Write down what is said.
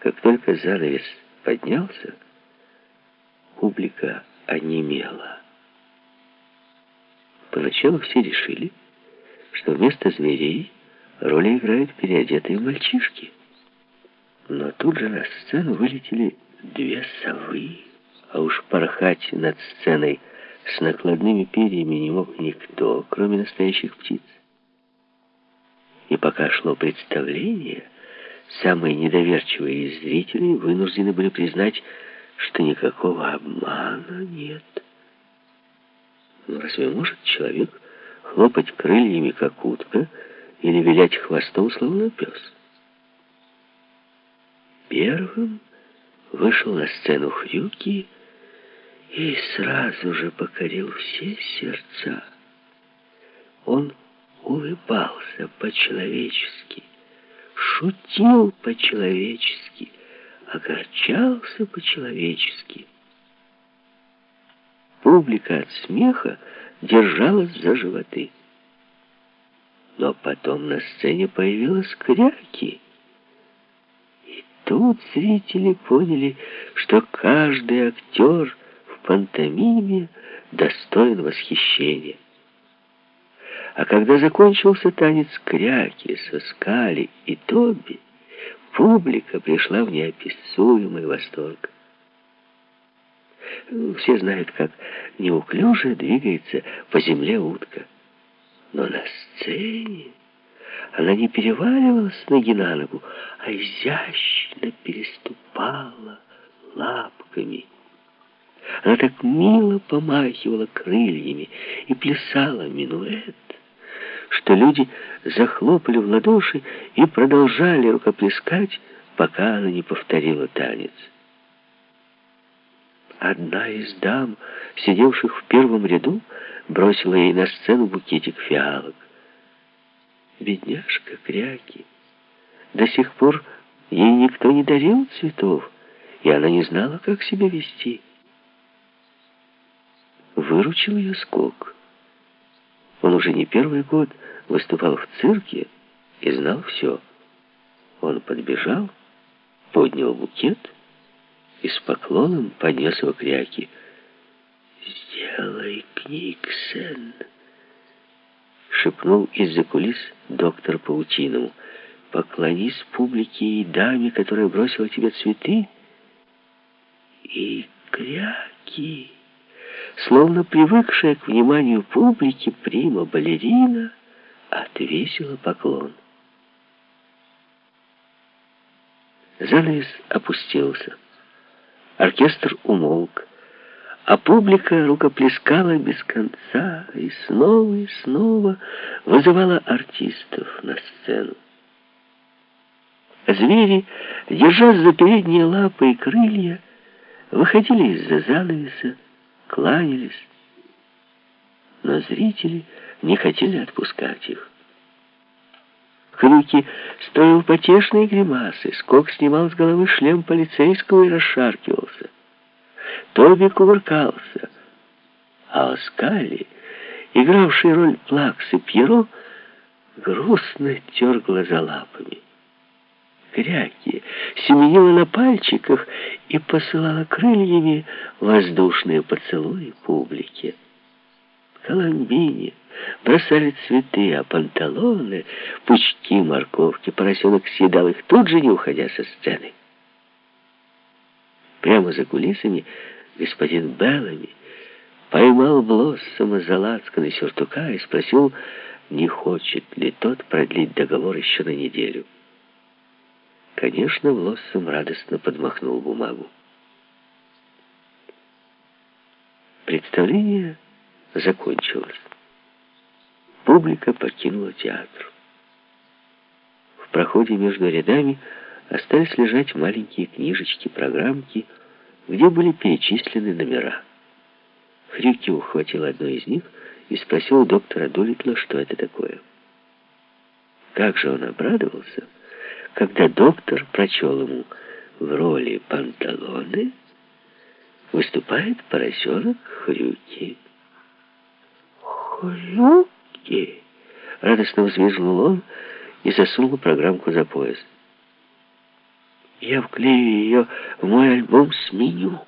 Как только занавес поднялся, публика онемела. Поначалу все решили, что вместо зверей роли играют переодетые мальчишки. Но тут же на сцену вылетели две совы, а уж порхать над сценой с накладными перьями не мог никто, кроме настоящих птиц. И пока шло представление, самые недоверчивые из зрителей вынуждены были признать, что никакого обмана нет. Ну, разве может человек хлопать крыльями, как утка, или вилять хвостом, словно пес? Первым вышел на сцену Хрюки и сразу же покорил все сердца. Он улыбался по-человечески, шутил по-человечески, огорчался по-человечески. Публика от смеха держалась за животы. Но потом на сцене появилась кряки. И тут зрители поняли, что каждый актер в пантомиме достоин восхищения. А когда закончился танец кряки, соскали и тоби, публика пришла в неописуемый восторг. Все знают, как неуклюже двигается по земле утка. Но на сцене она не переваливалась ноги на ногу, а изящно переступала лапками. Она так мило помахивала крыльями и плясала минуэт, что люди захлопали в ладоши и продолжали рукоплескать, пока она не повторила танец. Одна из дам, сидевших в первом ряду, бросила ей на сцену букетик фиалок. Бедняжка Кряки. До сих пор ей никто не дарил цветов, и она не знала, как себя вести. Выручил ее скок. Он уже не первый год выступал в цирке и знал все. Он подбежал, поднял букет и с поклоном поднес его к Ряке. «Сделай, Книксен!» Шепнул из-за кулис доктор Паутинову. «Поклонись публике и даме, которая бросила тебе цветы, и кряки!» Словно привыкшая к вниманию публики, прима-балерина отвесила поклон. Занавес опустился. Оркестр умолк, а публика рукоплескала без конца и снова и снова вызывала артистов на сцену. Звери, держась за передние лапы и крылья, выходили из-за занавеса, кланялись, но зрители не хотели отпускать их. Хрюки строил потешные гримасы, Скок снимал с головы шлем полицейского и расшаркивался. Тоби кувыркался, а Оскали, игравший роль Плаксы Пьеро, грустно тер глаза лапами. Кряки семенила на пальчиках и посылала крыльями воздушные поцелуи публике. Коломбине бросали цветы, а панталоны, пучки морковки, поросенок съедал их тут же, не уходя со сцены. Прямо за кулисами господин Беллами поймал Блоссома за лацканы сюртука и спросил, не хочет ли тот продлить договор еще на неделю. Конечно, Блоссом радостно подмахнул бумагу. Представление закончилось. Публика покинула театр. В проходе между рядами остались лежать маленькие книжечки, программки, где были перечислены номера. Хрюки ухватил одну из них и спросил доктора Долитла, что это такое. Как же он обрадовался, когда доктор прочел ему в роли панталоны выступает поросенок Хрюки. «Хрюки!» — радостно взвизгнул он и засунул программку за пояс. Я вклею ее в мой альбом с меню.